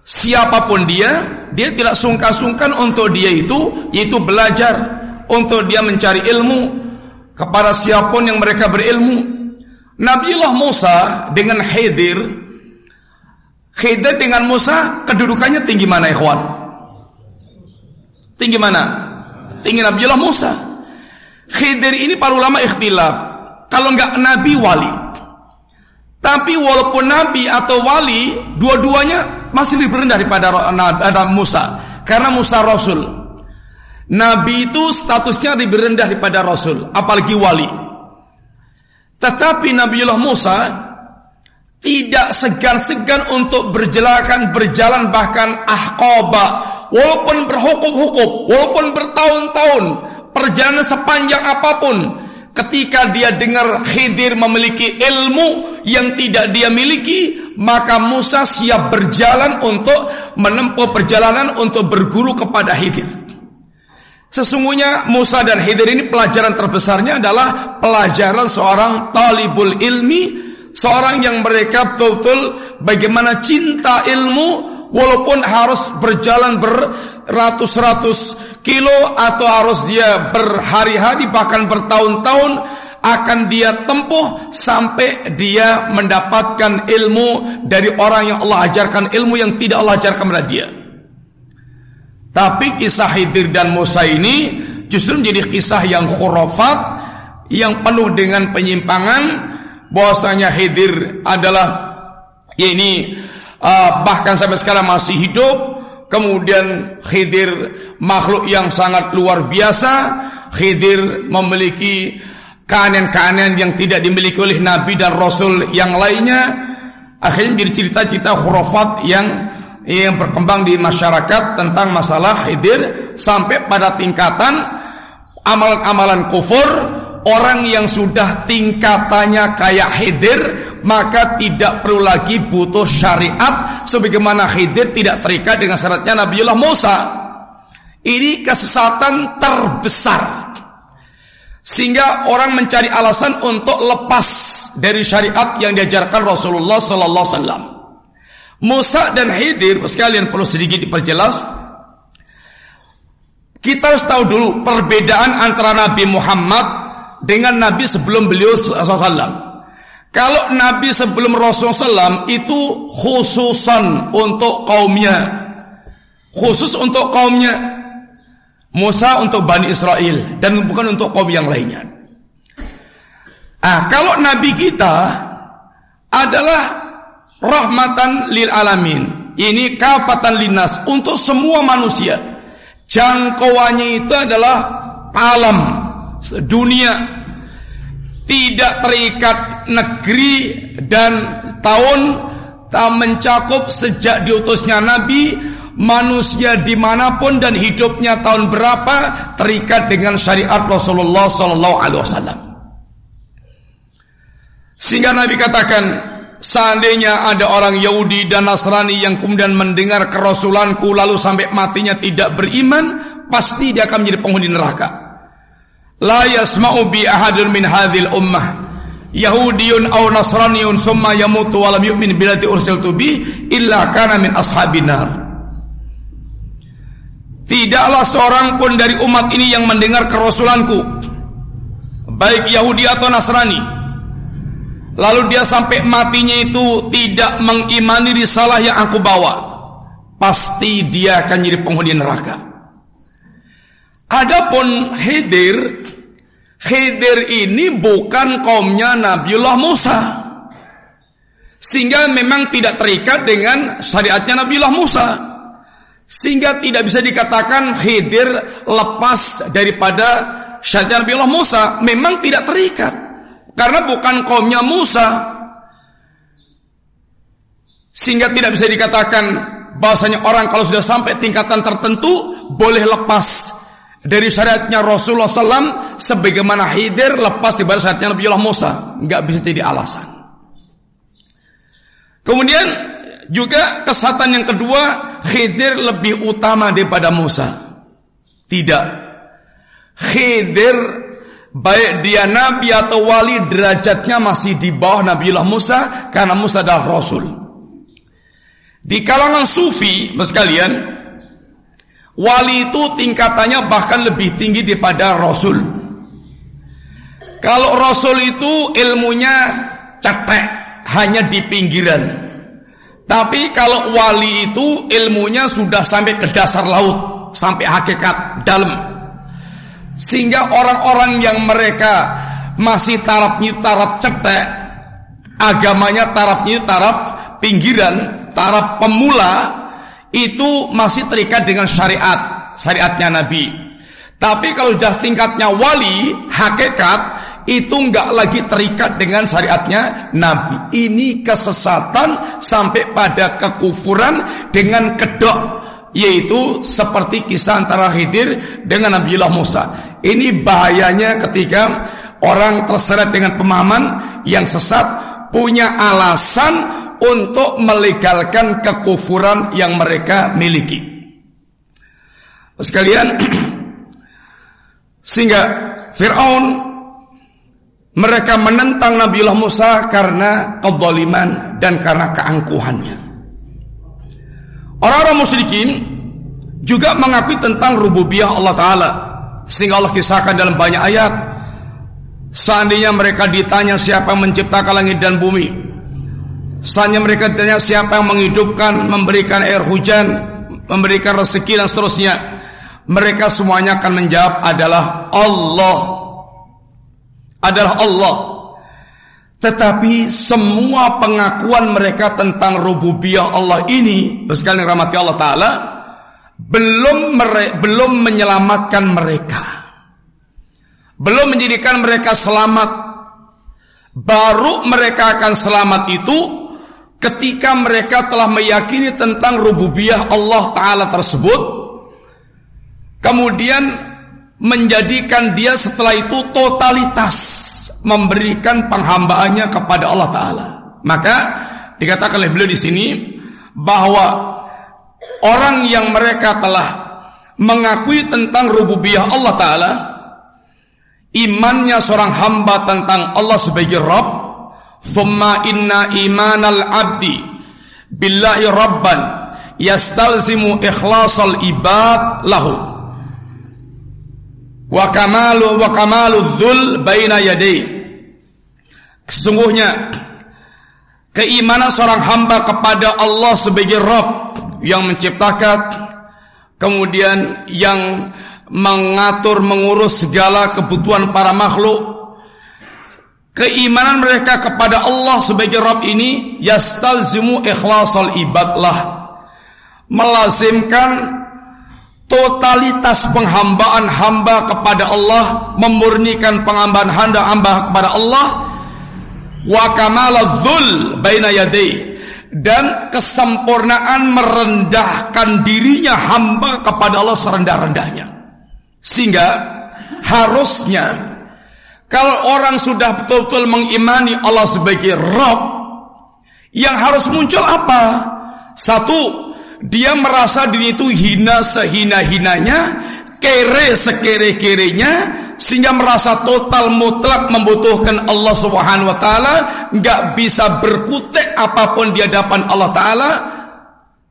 siapa pun dia dia tidak sungkan-sungkan untuk dia itu yaitu belajar untuk dia mencari ilmu kepada siapa pun yang mereka berilmu. Nabiullah Musa dengan Khidir Khidir dengan Musa kedudukannya tinggi mana ikhwan? Tinggi mana? Tinggi Nabiullah Musa. Khidir ini para ulama ikhtilaf. Kalau enggak nabi wali. Tapi walaupun nabi atau wali, dua-duanya masih lebih rendah daripada Musa. Karena Musa rasul. Nabi itu statusnya lebih rendah daripada Rasul, apalagi wali. Tetapi Nabiullah Musa tidak segan-segan untuk berjalan berjalan bahkan ahqaba walaupun berhukum-hukum walaupun bertahun-tahun perjalanan sepanjang apa pun ketika dia dengar Khidir memiliki ilmu yang tidak dia miliki maka Musa siap berjalan untuk menempuh perjalanan untuk berguru kepada Khidir. Sesungguhnya Musa dan Khidir ini pelajaran terbesarnya adalah pelajaran seorang talibul ilmi, seorang yang mereka betul-betul bagaimana cinta ilmu walaupun harus berjalan beratus-ratus kilo atau harus dia berhari-hari bahkan bertahun-tahun akan dia tempuh sampai dia mendapatkan ilmu dari orang yang Allah ajarkan ilmu yang tidak Allah ajarkan kepada dia. Tapi kisah Khidir dan Musa ini justru menjadi kisah yang khurafat, yang penuh dengan penyimpangan. Bahwasanya Khidir adalah ya ini uh, bahkan sampai sekarang masih hidup. Kemudian Khidir makhluk yang sangat luar biasa. Khidir memiliki keanehan-keanehan yang tidak dimiliki oleh Nabi dan Rasul yang lainnya. Akhirnya menjadi cerita-cerita khurafat yang yang berkembang di masyarakat tentang masalah hidir sampai pada tingkatan amalan-amalan kufur orang yang sudah tingkatannya kayak hidir maka tidak perlu lagi butuh syariat sebagaimana hidir tidak terikat dengan syaratnya Nabiullah Musa ini kesesatan terbesar sehingga orang mencari alasan untuk lepas dari syariat yang diajarkan Rasulullah sallallahu alaihi wasallam Musa dan Khidir sekalian perlu sedikit diperjelas. Kita harus tahu dulu perbedaan antara Nabi Muhammad dengan Nabi sebelum beliau SAW. Kalau Nabi sebelum Rasulullah SAW itu khususan untuk kaumnya. Khusus untuk kaumnya. Musa untuk Bani Israel. Dan bukan untuk kaum yang lainnya. Ah, kalau Nabi kita adalah rahmatan lil alamin. Ini kafatan linas untuk semua manusia. Jangkauannya itu adalah alam dunia tidak terikat negeri dan tahun tak mencakup sejak diutusnya Nabi manusia di mana pun dan hidupnya tahun berapa terikat dengan syariat Rasulullah Sallallahu Alaihi Wasallam. Sehingga Nabi katakan, seandainya ada orang Yahudi dan Nasrani yang kemudian mendengar kerasulanku lalu sampai matinya tidak beriman, pasti dia akan menjadi penghuni neraka. La yasma'u bi ahadun min hadhil ummah. Yahudiyun aw Nasraniyun summa yamutu wa lam yu'min billati ursiltu bi illa kana min ashabin. Tidaklah seorang pun dari umat ini yang mendengar kerasulanku baik Yahudi atau Nasrani. Lalu dia sampai matinya itu tidak mengimani risalah yang aku bawa. Pasti dia akan jadi penghuni neraka adapun Khidir Khidir ini bukan kaumnya Nabiullah Musa. Sehingga memang tidak terikat dengan syariatnya Nabiullah Musa. Sehingga tidak bisa dikatakan Khidir lepas daripada syariat Nabiullah Musa. Memang tidak terikat. Karena bukan kaumnya Musa. Sehingga tidak bisa dikatakan bahasanya orang kalau sudah sampai tingkatan tertentu boleh lepas dari syariatnya Rasulullah SAW sebagaimana Hidir lepas di bawah syariatnya Nabi Allah Musa. Nggak bisa jadi alasan. Kemudian juga kesatan yang kedua Khidir lebih utama daripada Musa. Tidak. Khidir baik dia nabi atau wali derajatnya masih di bawah Nabi Allah Musa karena Musa adalah Rasul. Di kalangan sufi sekalian Wali itu tingkatannya bahkan lebih tinggi daripada Rasul. Kalau Rasul itu ilmunya cetek, hanya di pinggiran. Tapi kalau wali itu ilmunya sudah sampai ke dasar laut, sampai hakikat dalam. Sehingga orang-orang yang mereka masih tarapnya tarap cetek, agamanya tarapnya tarap pinggiran, tarap pemula, itu masih terikat dengan syariat, syariatnya Nabi. Tapi kalau sudah tingkatnya wali, hakikat itu nggak lagi terikat dengan syariatnya Nabi. Ini kesesatan sampai pada kekufuran dengan kedok yaitu seperti kisah antara Khidir dengan Nabiullah Musa. Ini bahayanya ketika orang terseret dengan pemahaman yang sesat punya alasan untuk melegalkan kekufuran yang mereka miliki. Sekalian, *clears throat* sehingga Fir'aun mereka menentang Nabiullah Musa karena kezaliman dan karena keangkuhannya. Orang-orang musyrikin juga mengakui tentang rububiyah Allah Ta'ala. Sehingga Allah kisahkan dalam banyak ayat. Seandainya mereka ditanya siapa menciptakan langit dan bumi. Seandainya mereka ditanya siapa yang menghidupkan, memberikan air hujan, memberikan rezeki dan seterusnya. Mereka semuanya akan menjawab adalah Allah. Adalah Allah. Tetapi semua pengakuan mereka tentang rububiyah Allah ini, sekali rahmati Allah Ta'ala, belum mere, belum menyelamatkan mereka. Belum menjadikan mereka selamat. Baru mereka akan selamat itu ketika mereka telah meyakini tentang rububiyah Allah Ta'ala tersebut kemudian menjadikan dia setelah itu totalitas memberikan penghambaannya kepada Allah Ta'ala. Maka dikatakan oleh beliau di sini bahwa orang yang mereka telah mengakui tentang rububiyah Allah Ta'ala imannya seorang hamba tentang Allah sebagai Rabb Thumma inna imanal abdi billahi rabban yastalzimu ikhlasal ibad lahu. Wa kamalu wa kamalu dzul baina Sesungguhnya keimanan seorang hamba kepada Allah sebagai Rabb yang menciptakan kemudian yang mengatur mengurus segala kebutuhan para makhluk Keimanan mereka kepada Allah sebagai Rabb ini yastalzimu ikhlasul ibadlah. Melazimkan totalitas penghambaan hamba kepada Allah, memurnikan penghambaan hamba hamba kepada Allah wa kamaladzul baina yadayhi dan kesempurnaan merendahkan dirinya hamba kepada Allah serendah-rendahnya. Sehingga harusnya kalau orang sudah betul-betul mengimani Allah sebagai Rabb yang harus muncul apa? Satu, dia merasa diri itu hina sehina-hinanya, kere sekere-kerenya, sehingga merasa total mutlak membutuhkan Allah Subhanahu wa taala, nggak bisa berkutik apa pun di hadapan Allah taala.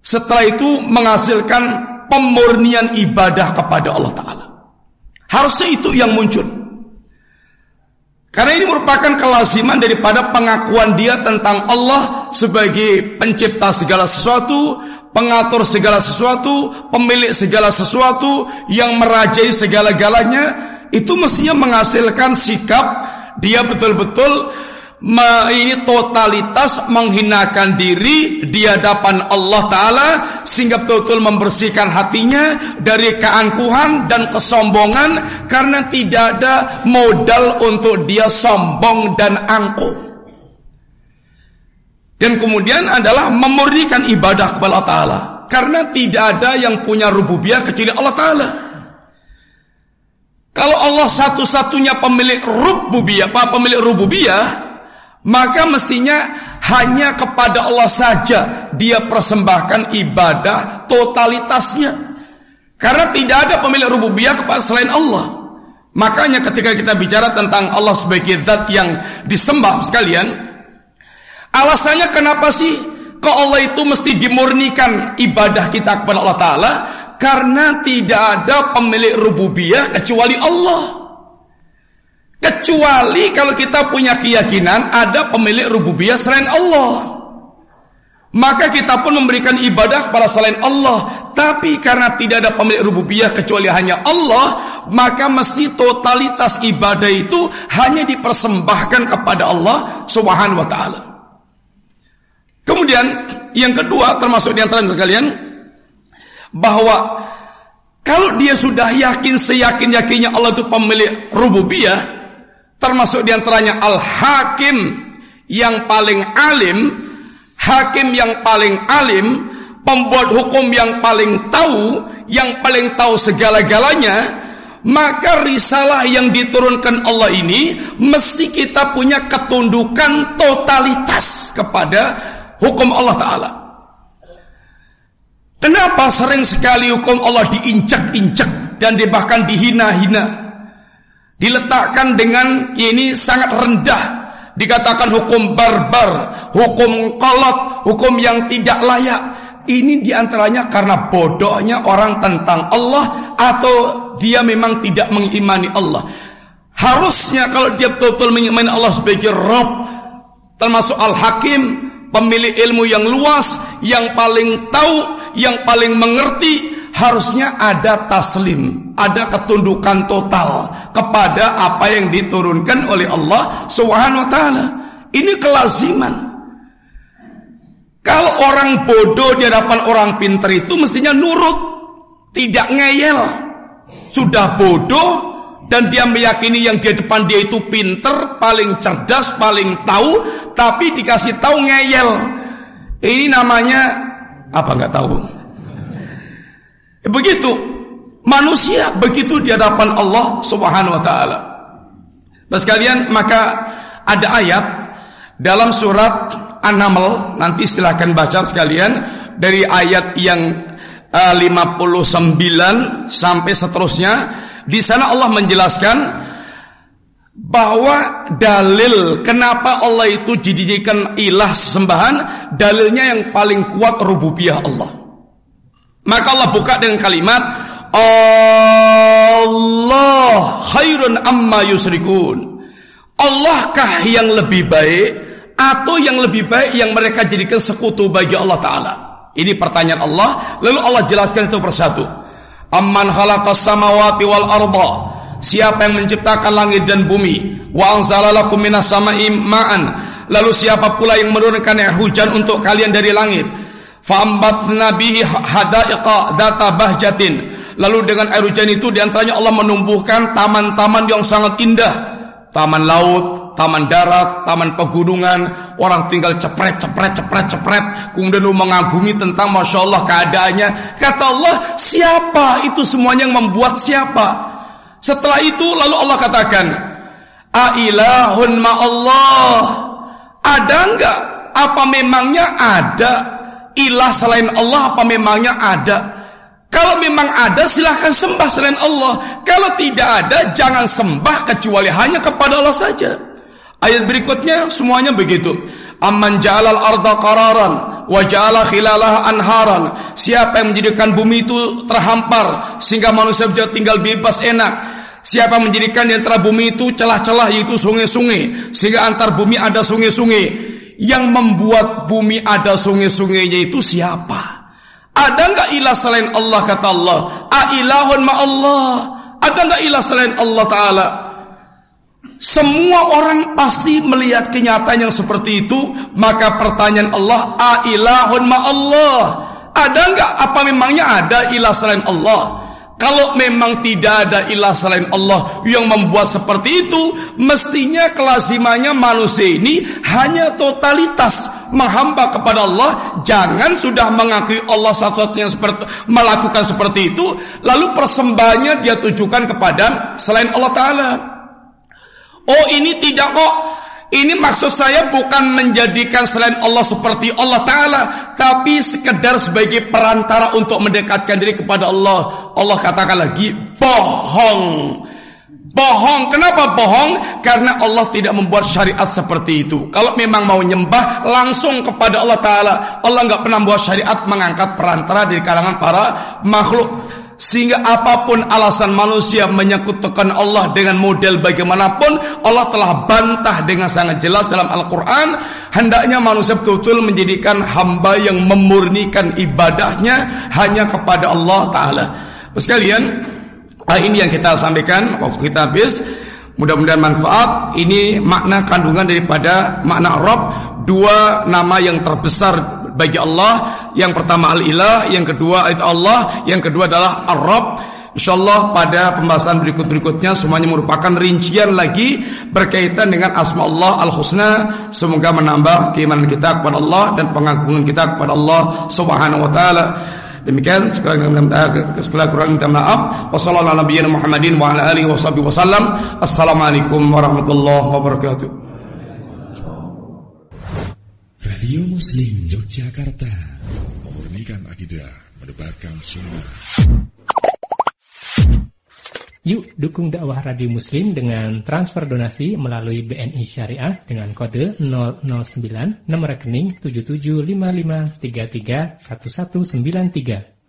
Setelah itu menghasilkan pemurnian ibadah kepada Allah taala. Harusnya itu yang muncul. Karena ini merupakan kelaziman daripada pengakuan dia tentang Allah sebagai pencipta segala sesuatu, pengatur segala sesuatu, pemilik segala sesuatu, yang merajai segala-galanya, itu mestinya menghasilkan sikap dia betul-betul ini totalitas menghinakan diri di hadapan Allah Ta'ala sehingga betul-betul membersihkan hatinya dari keangkuhan dan kesombongan karena tidak ada modal untuk dia sombong dan angkuh. Dan kemudian adalah memurnikan ibadah kepada Allah Ta'ala. Karena tidak ada yang punya rububiyah kecuali Allah Ta'ala. Kalau Allah satu-satunya pemilik rububiyah, apa pemilik rububiyah, maka mestinya hanya kepada Allah saja dia persembahkan ibadah totalitasnya. Karena tidak ada pemilik rububiyah kepada selain Allah. Makanya ketika kita bicara tentang Allah sebagai zat yang disembah sekalian, Alasannya kenapa sih kok Allah itu mesti dimurnikan ibadah kita kepada Allah Ta'ala? Karena tidak ada pemilik rububiyah kecuali Allah. Kecuali kalau kita punya keyakinan ada pemilik rububiyah selain Allah. Maka kita pun memberikan ibadah kepada selain Allah. Tapi karena tidak ada pemilik rububiyah kecuali hanya Allah, maka mesti totalitas ibadah itu hanya dipersembahkan kepada Allah Subhanahu wa taala. Kemudian yang kedua termasuk di antara kalian bahwa kalau dia sudah yakin seyakin-yakinnya Allah itu pemilik rububiyah termasuk di antaranya al-hakim yang paling alim, hakim yang paling alim, pembuat hukum yang paling tahu, yang paling tahu segala-galanya, maka risalah yang diturunkan Allah ini mesti kita punya ketundukan totalitas kepada hukum Allah Ta'ala. Kenapa sering sekali hukum Allah diinjak-injak dan bahkan dihina-hina? Diletakkan dengan ini sangat rendah. Dikatakan hukum barbar, hukum kolot, hukum yang tidak layak. Ini di antaranya karena bodohnya orang tentang Allah atau dia memang tidak mengimani Allah. Harusnya kalau dia betul-betul mengimani Allah sebagai Rob, termasuk Al-Hakim, pemilik ilmu yang luas, yang paling tahu, yang paling mengerti, harusnya ada taslim, ada ketundukan total kepada apa yang diturunkan oleh Allah Subhanahu wa taala. Ini kelaziman. Kalau orang bodoh di hadapan orang pintar itu mestinya nurut, tidak ngeyel. Sudah bodoh, dan dia meyakini yang di depan dia itu pinter, paling cerdas, paling tahu, tapi dikasih tahu ngeyel. Ini namanya apa nggak tahu? Begitu manusia begitu di hadapan Allah Subhanahu wa taala. Nah sekalian maka ada ayat dalam surat An-Naml nanti silahkan baca sekalian dari ayat yang uh, eh, 59 sampai seterusnya di sana Allah menjelaskan bahwa dalil kenapa Allah itu dijadikan ilah sembahan, dalilnya yang paling kuat rububiyah Allah. Maka Allah buka dengan kalimat Allah khairun amma yusrikun. Allahkah yang lebih baik atau yang lebih baik yang mereka jadikan sekutu bagi Allah Ta'ala? Ini pertanyaan Allah. Lalu Allah jelaskan itu persatu. Amman khalaqas samawati wal arda. Siapa yang menciptakan langit dan bumi? Wa anzalalakum minas sama'i ma'an. Lalu siapa pula yang menurunkan air hujan untuk kalian dari langit? Fa'ambatna bihi hadaiqa data bahjatin. Lalu dengan air hujan itu di antaranya Allah menumbuhkan taman-taman yang sangat indah. Taman laut, taman darat, taman pegunungan, orang tinggal cepret, cepret, cepret, cepret, kemudian mengagumi tentang masya Allah keadaannya. Kata Allah, siapa itu semuanya yang membuat siapa? Setelah itu lalu Allah katakan, Ailahun ma Allah. Ada enggak? Apa memangnya ada ilah selain Allah? Apa memangnya ada? Kalau memang ada silahkan sembah selain Allah. Kalau tidak ada jangan sembah kecuali hanya kepada Allah saja. Ayat berikutnya semuanya begitu. Amman ja'alal arda qararan wa ja'ala anharan. Siapa yang menjadikan bumi itu terhampar sehingga manusia bisa tinggal bebas enak. Siapa menjadikan di antara bumi itu celah-celah yaitu sungai-sungai sehingga antar bumi ada sungai-sungai. Yang membuat bumi ada sungai-sungainya itu siapa? Ada nggak ilah selain Allah kata Allah? Ailahun ma Allah. Ada nggak ilah selain Allah Taala? Semua orang pasti melihat kenyataan yang seperti itu. Maka pertanyaan Allah, Ailahun ma Allah. Ada nggak? Apa memangnya ada ilah selain Allah? Kalau memang tidak ada ilah selain Allah yang membuat seperti itu, mestinya kelazimannya manusia ini hanya totalitas menghamba kepada Allah. Jangan sudah mengakui Allah satu-satunya seperti melakukan seperti itu, lalu persembahannya dia tujukan kepada selain Allah Taala. Oh ini tidak kok ini maksud saya bukan menjadikan selain Allah seperti Allah Ta'ala Tapi sekedar sebagai perantara untuk mendekatkan diri kepada Allah. Allah katakan lagi bohong. Bohong, kenapa bohong? Karena Allah tidak membuat syariat seperti itu. Kalau memang mau nyembah langsung kepada Allah Ta'ala. Allah nggak pernah membuat syariat mengangkat perantara dari kalangan para makhluk sehingga apa pun alasan manusia menyekutukan Allah dengan model bagaimanapun Allah telah bantah dengan sangat jelas dalam Al-Quran. Hendaknya manusia betul-betul menjadikan hamba yang memurnikan ibadahnya hanya kepada Allah Ta'ala. Sekalian ini yang kita sampaikan waktu kita habis. Mudah-mudahan manfaat. Ini makna kandungan daripada makna Rob Dua nama yang terbesar bagi Allah. Yang pertama Al-Ilah, yang kedua itu Allah, yang kedua adalah Ar-Rabb. Insyaallah pada pembahasan berikut-berikutnya semuanya merupakan rincian lagi berkaitan dengan asma Allah Al-Husna. Semoga menambah keimanan kita kepada Allah dan pengagungan kita kepada Allah Subhanahu wa taala. Demikian sekurang kurang minta maaf. Wassalamualaikum warahmatullahi warahmatullahi wabarakatuh. Radio Muslim Yogyakarta Memurnikan akidah Mendebarkan sunnah Yuk dukung dakwah Radio Muslim dengan transfer donasi melalui BNI Syariah dengan kode 009 nomor rekening 7755331193.